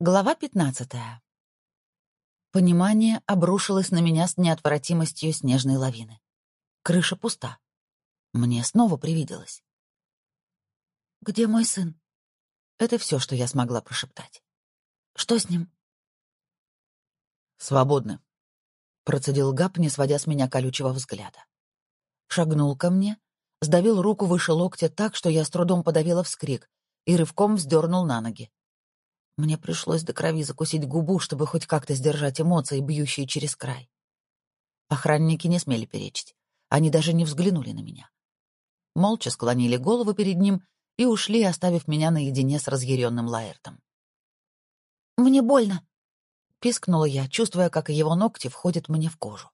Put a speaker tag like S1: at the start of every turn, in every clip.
S1: Глава пятнадцатая. Понимание обрушилось на меня с неотвратимостью снежной лавины. Крыша пуста. Мне снова привиделось. «Где мой сын?» Это все, что я смогла прошептать. «Что с ним?»
S2: «Свободны», — процедил Габ, не сводя с меня колючего взгляда. Шагнул ко мне, сдавил руку выше локтя так, что я с трудом подавила вскрик, и рывком вздернул на ноги. Мне пришлось до крови закусить губу, чтобы хоть как-то сдержать эмоции, бьющие через край. Охранники не смели перечить. Они даже не взглянули на меня. Молча склонили голову перед ним и ушли, оставив меня наедине с разъяренным Лаэртом.
S1: «Мне больно!»
S2: — пискнула я, чувствуя, как его ногти входят мне в кожу.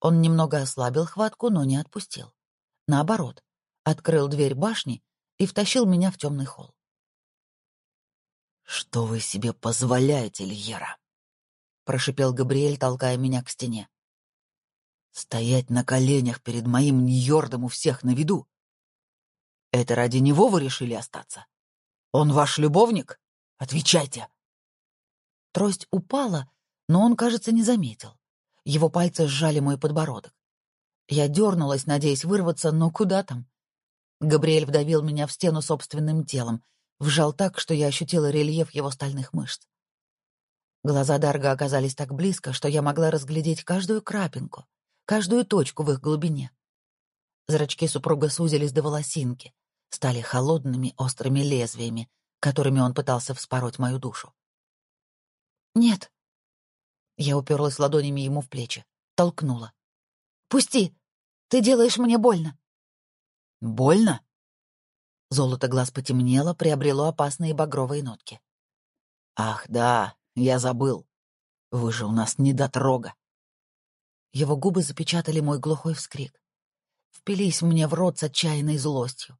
S2: Он немного ослабил хватку, но не отпустил. Наоборот, открыл дверь башни и втащил меня в темный холл.
S3: «Что вы себе позволяете, Льера?» — прошипел Габриэль, толкая меня к стене. «Стоять на коленях перед моим Ньордом у всех на виду. Это ради него вы решили остаться? Он ваш любовник? Отвечайте!»
S2: Трость упала, но он, кажется, не заметил. Его пальцы сжали мой подбородок. Я дернулась, надеясь вырваться, но куда там? Габриэль вдавил меня в стену собственным телом, вжал так, что я ощутила рельеф его стальных мышц. Глаза Дарга оказались так близко, что я могла разглядеть каждую крапинку, каждую точку в их глубине. Зрачки супруга сузились до волосинки, стали холодными острыми лезвиями, которыми он пытался вспороть мою душу.
S1: «Нет».
S2: Я уперлась ладонями ему в плечи, толкнула.
S1: «Пусти! Ты делаешь мне больно!»
S3: «Больно?»
S2: Золото глаз потемнело, приобрело опасные багровые нотки.
S3: «Ах, да, я забыл. Вы же у нас недотрога».
S2: Его губы запечатали мой глухой вскрик. Впились мне в рот с отчаянной злостью,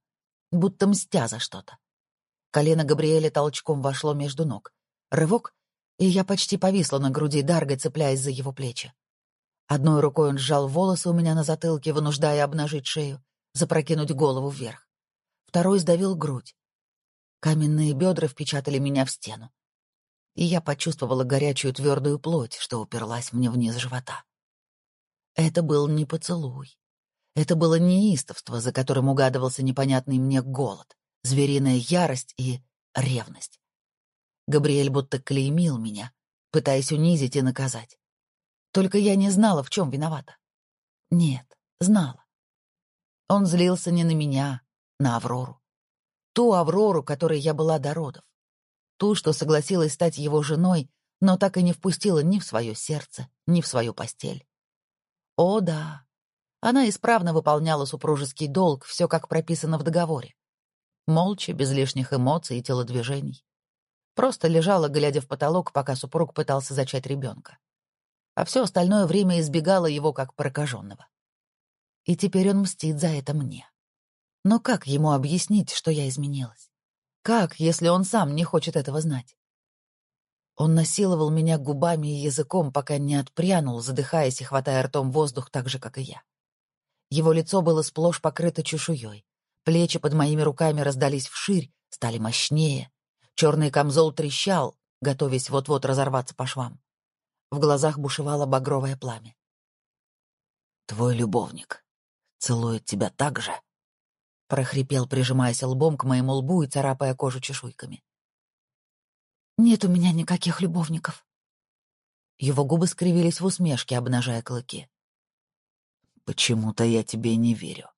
S2: будто мстя за что-то. Колено Габриэля толчком вошло между ног. Рывок, и я почти повисла на груди Дарга, цепляясь за его плечи. Одной рукой он сжал волосы у меня на затылке, вынуждая обнажить шею, запрокинуть голову вверх второй сдавил грудь. Каменные бедра впечатали меня в стену. И я почувствовала горячую твердую плоть, что уперлась мне вниз живота. Это был не поцелуй. Это было неистовство, за которым угадывался непонятный мне голод, звериная ярость и ревность. Габриэль будто клеймил меня, пытаясь унизить и наказать. Только я не знала, в чем виновата. Нет, знала. Он злился не на меня, на Аврору. Ту Аврору, которой я была до родов. Ту, что согласилась стать его женой, но так и не впустила ни в свое сердце, ни в свою постель. О, да. Она исправно выполняла супружеский долг, все как прописано в договоре. Молча, без лишних эмоций и телодвижений. Просто лежала, глядя в потолок, пока супруг пытался зачать ребенка. А все остальное время избегала его как прокаженного. И теперь он мстит за это мне. Но как ему объяснить, что я изменилась? Как, если он сам не хочет этого знать? Он насиловал меня губами и языком, пока не отпрянул, задыхаясь и хватая ртом воздух так же, как и я. Его лицо было сплошь покрыто чешуей. Плечи под моими руками раздались вширь, стали мощнее. Черный камзол трещал, готовясь вот-вот разорваться по швам. В глазах бушевало багровое пламя.
S3: «Твой любовник целует тебя так же, —
S2: прохрипел, прижимаясь лбом к моему лбу и царапая кожу чешуйками.
S1: «Нет у меня никаких любовников».
S2: Его губы скривились в усмешке, обнажая клыки.
S3: «Почему-то я тебе не верю».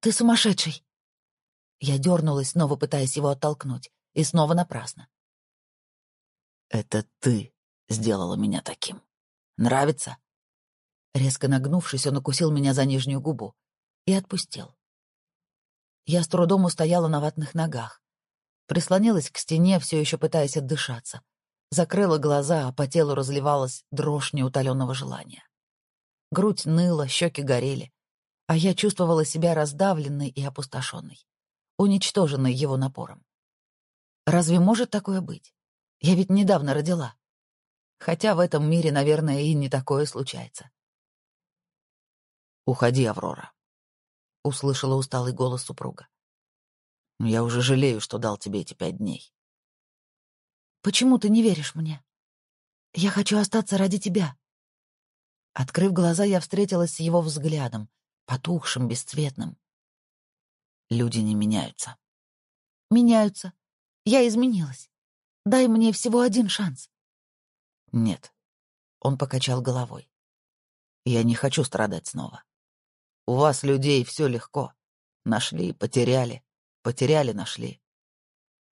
S1: «Ты сумасшедший!»
S2: Я дернулась, снова пытаясь его оттолкнуть, и снова напрасно.
S3: «Это ты сделала меня таким. Нравится?»
S2: Резко нагнувшись, он укусил меня за нижнюю губу и отпустил. Я с трудом устояла на ватных ногах. Прислонилась к стене, все еще пытаясь отдышаться. Закрыла глаза, а по телу разливалась дрожь неутоленного желания. Грудь ныла, щеки горели, а я чувствовала себя раздавленной и опустошенной, уничтоженной его напором. Разве может такое быть? Я ведь недавно родила. Хотя в этом мире, наверное, и не такое случается.
S3: «Уходи, Аврора», — услышала усталый голос супруга. «Я уже жалею, что дал тебе эти пять дней».
S2: Почему ты не веришь мне? Я хочу остаться ради тебя». Открыв глаза, я встретилась с его взглядом, потухшим, бесцветным.
S3: Люди не меняются.
S2: Меняются. Я изменилась. Дай мне всего один шанс.
S3: Нет. Он покачал головой. Я не хочу страдать снова. У вас, людей, все легко. Нашли, потеряли. Потеряли, нашли.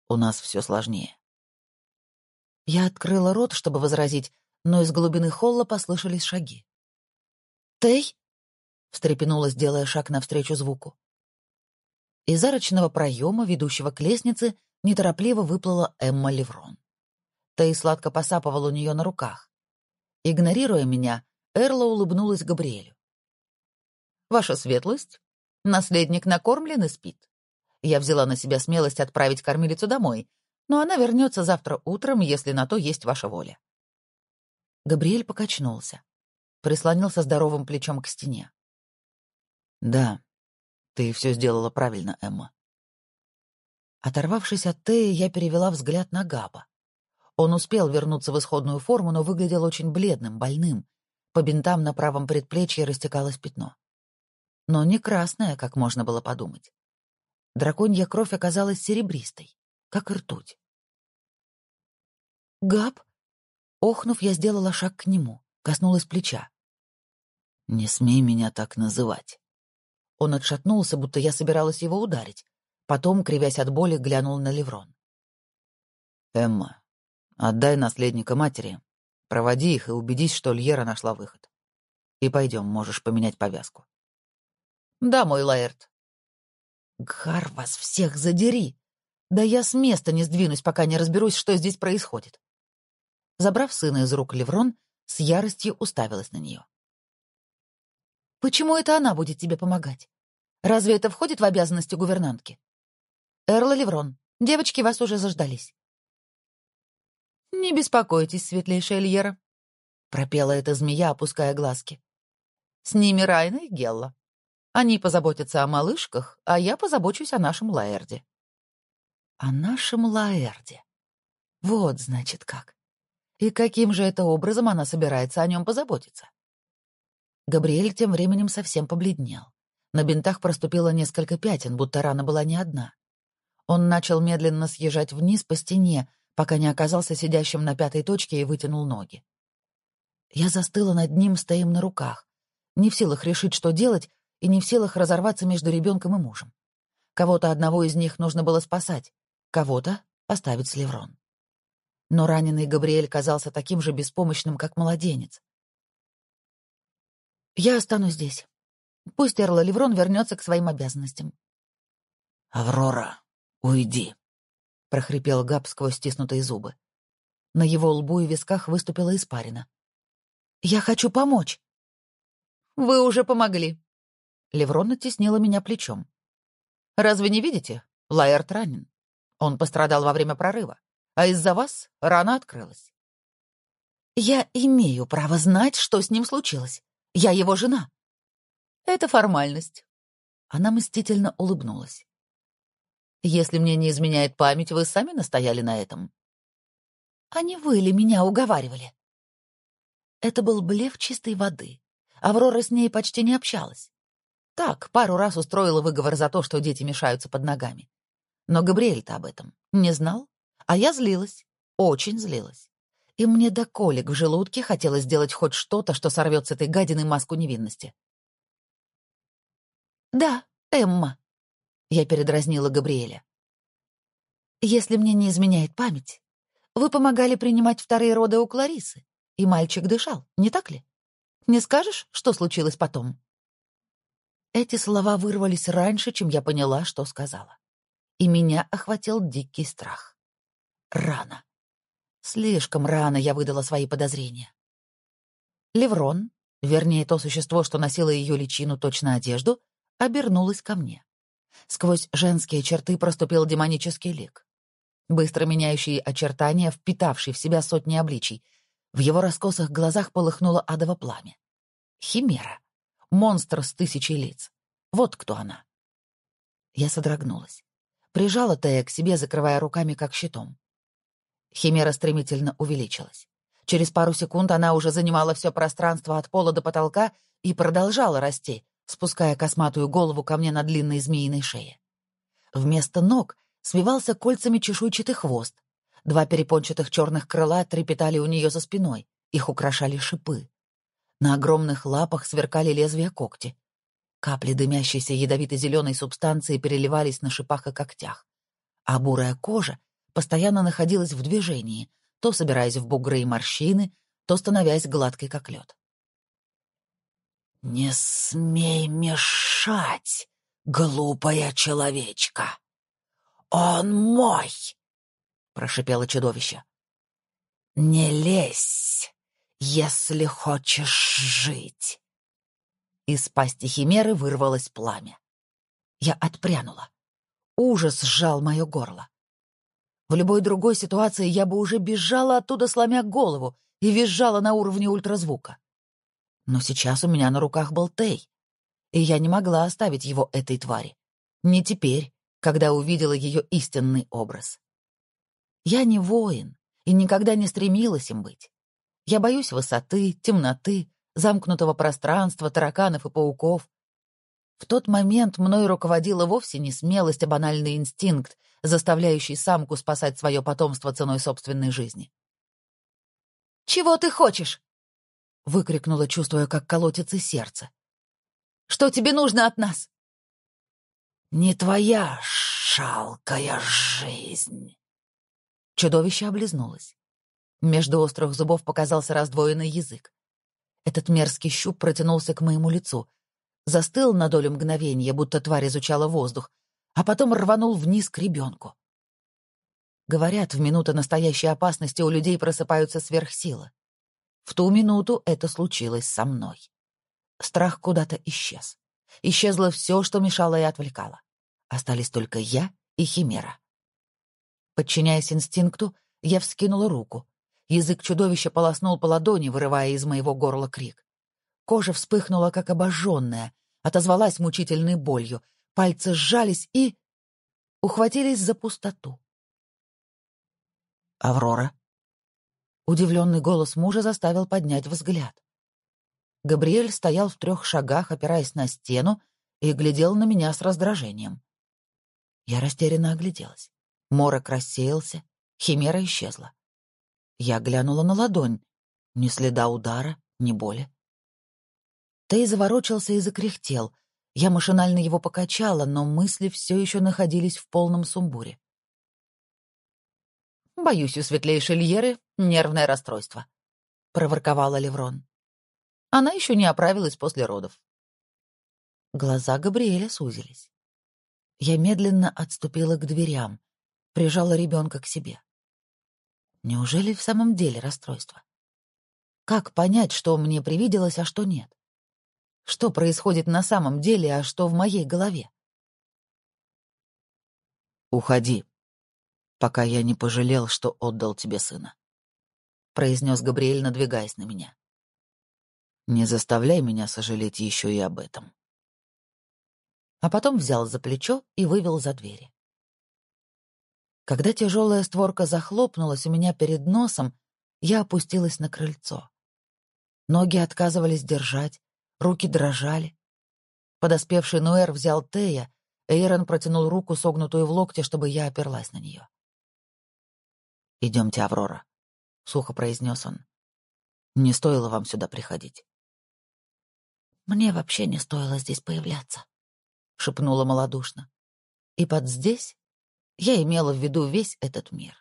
S3: У нас все сложнее.
S2: Я открыла рот, чтобы возразить, но из глубины холла послышались шаги. «Тей?» — встрепенулась, делая шаг навстречу звуку. Из арочного проема, ведущего к лестнице, неторопливо выплыла Эмма Леврон. Тей сладко посапывал у нее на руках. Игнорируя меня, Эрла улыбнулась Габриэлю. «Ваша светлость, наследник накормлен и спит. Я взяла на себя смелость отправить кормилицу домой, но она вернется завтра утром, если на то есть ваша воля». Габриэль покачнулся прислонился здоровым плечом к стене.
S3: «Да, ты все сделала правильно, Эмма».
S2: Оторвавшись от Теи, я перевела взгляд на Габа. Он успел вернуться в исходную форму, но выглядел очень бледным, больным. По бинтам на правом предплечье растекалось пятно. Но не красное, как можно было подумать. Драконья кровь оказалась серебристой, как ртуть. «Габ?» Охнув, я сделала шаг к нему коснулась плеча.
S3: «Не смей меня так называть».
S2: Он отшатнулся, будто я собиралась его ударить. Потом, кривясь от боли, глянул на Леврон.
S3: «Эмма, отдай наследника матери. Проводи их и убедись, что Льера нашла выход. И пойдем, можешь поменять повязку».
S2: «Да, мой Лаэрт». «Гар, вас всех задери! Да я с места не сдвинусь, пока не разберусь, что здесь происходит». Забрав сына из рук Леврон, с яростью уставилась на нее. «Почему это она будет тебе помогать? Разве это входит в обязанности гувернантки? Эрла Леврон, девочки вас уже заждались». «Не беспокойтесь, светлейшая Эльера», — пропела эта змея, опуская глазки. «С ними Райна и Гелла. Они позаботятся о малышках, а я позабочусь о нашем Лаэрде». «О нашем Лаэрде. Вот, значит, как. И каким же это образом она собирается о нем позаботиться? Габриэль тем временем совсем побледнел. На бинтах проступило несколько пятен, будто рана была не одна. Он начал медленно съезжать вниз по стене, пока не оказался сидящим на пятой точке и вытянул ноги. Я застыла над ним, стоим на руках, не в силах решить, что делать, и не в силах разорваться между ребенком и мужем. Кого-то одного из них нужно было спасать, кого-то оставить с Леврон но раненый Габриэль казался таким же беспомощным, как младенец. «Я останусь здесь. Пусть Эрла Леврон вернется к своим обязанностям».
S3: «Аврора, уйди», — прохрипел Габ сквозь стиснутые зубы.
S2: На его лбу и висках выступила испарина. «Я хочу помочь». «Вы уже помогли». Леврон оттеснила меня плечом. «Разве не видите? Лаэрт ранен. Он пострадал во время прорыва а из-за вас рана открылась. Я имею право знать, что с ним случилось. Я его жена. Это формальность. Она мстительно улыбнулась. Если мне не изменяет память, вы сами настояли на этом. Не вы ли меня уговаривали? Это был блеф чистой воды. Аврора с ней почти не общалась. Так, пару раз устроила выговор за то, что дети мешаются под ногами. Но Габриэль-то об этом не знал. А я злилась, очень злилась. И мне до колик в желудке хотелось сделать хоть что-то, что сорвет с этой гадины маску невинности. «Да, Эмма», — я передразнила Габриэля. «Если мне не изменяет память, вы помогали принимать вторые роды у Кларисы, и мальчик дышал, не так ли? Не скажешь, что случилось потом?» Эти слова вырвались раньше, чем я поняла, что сказала. И меня охватил дикий страх. Рано. Слишком рано я выдала свои подозрения. Леврон, вернее, то существо, что носило ее личину точно одежду, обернулось ко мне. Сквозь женские черты проступил демонический лик. Быстро меняющие очертания, впитавший в себя сотни обличий. В его раскосых глазах полыхнуло адово пламя. Химера. Монстр с тысячей лиц. Вот кто она. Я содрогнулась. Прижала Тея к себе, закрывая руками как щитом. Химера стремительно увеличилась. Через пару секунд она уже занимала все пространство от пола до потолка и продолжала расти, спуская косматую голову ко мне на длинной змеиной шее. Вместо ног свивался кольцами чешуйчатый хвост. Два перепончатых черных крыла трепетали у нее за спиной, их украшали шипы. На огромных лапах сверкали лезвия когти. Капли дымящейся ядовито-зеленой субстанции переливались на шипах и когтях. А бурая кожа постоянно находилась в движении, то собираясь в бугры и морщины, то становясь гладкой, как лед.
S3: «Не смей мешать, глупая человечка! Он мой!» — прошипело чудовище. «Не лезь, если хочешь жить!»
S2: Из пасти химеры вырвалось пламя. Я отпрянула. Ужас сжал мое горло. В любой другой ситуации я бы уже бежала оттуда, сломя голову, и визжала на уровне ультразвука. Но сейчас у меня на руках был Тей, и я не могла оставить его этой твари. Не теперь, когда увидела ее истинный образ. Я не воин и никогда не стремилась им быть. Я боюсь высоты, темноты, замкнутого пространства, тараканов и пауков. В тот момент мной руководила вовсе не смелость, а банальный инстинкт, заставляющий самку спасать свое потомство ценой собственной жизни. «Чего ты хочешь?» — выкрикнула, чувствуя, как колотится сердце. «Что тебе нужно от нас?»
S3: «Не твоя шалкая жизнь!»
S2: Чудовище облизнулось. Между острых зубов показался раздвоенный язык. Этот мерзкий щуп протянулся к моему лицу, застыл на долю мгновения, будто тварь изучала воздух, а потом рванул вниз к ребенку. Говорят, в минуты настоящей опасности у людей просыпаются сверхсилы. В ту минуту это случилось со мной. Страх куда-то исчез. Исчезло все, что мешало и отвлекало. Остались только я и Химера. Подчиняясь инстинкту, я вскинула руку. Язык чудовища полоснул по ладони, вырывая из моего горла крик. Кожа вспыхнула, как обожженная, отозвалась мучительной болью, Пальцы сжались и... ухватились за пустоту.
S3: «Аврора?»
S2: Удивленный голос мужа заставил поднять взгляд. Габриэль стоял в трех шагах, опираясь на стену, и глядел на меня с раздражением. Я растерянно огляделась. Морок рассеялся, химера исчезла. Я глянула на ладонь. Ни следа удара, ни боли. Тей заворочился и закряхтел, я машинально его покачала, но мысли все еще находились в полном сумбуре. «Боюсь, у светлейшей Льеры нервное расстройство», — проворковала Леврон. «Она еще не оправилась после родов». Глаза Габриэля сузились. Я медленно отступила к дверям, прижала ребенка к себе. Неужели в самом деле расстройство? Как понять, что мне привиделось, а что нет? Что происходит на самом деле, а что в моей голове?
S3: «Уходи, пока я не пожалел, что отдал тебе сына», — произнес Габриэль, надвигаясь на меня. «Не заставляй меня сожалеть еще и об этом».
S2: А потом взял за плечо и вывел за двери. Когда тяжелая створка захлопнулась у меня перед носом, я опустилась на крыльцо. Ноги отказывались держать, Руки дрожали. Подоспевший Нуэр взял Тея, Эйрон протянул руку, согнутую в локте, чтобы я оперлась на нее.
S3: «Идемте, Аврора», — сухо произнес он. «Не стоило вам сюда приходить».
S2: «Мне вообще не стоило здесь появляться», — шепнула малодушно. И под «здесь» я имела в виду весь этот мир.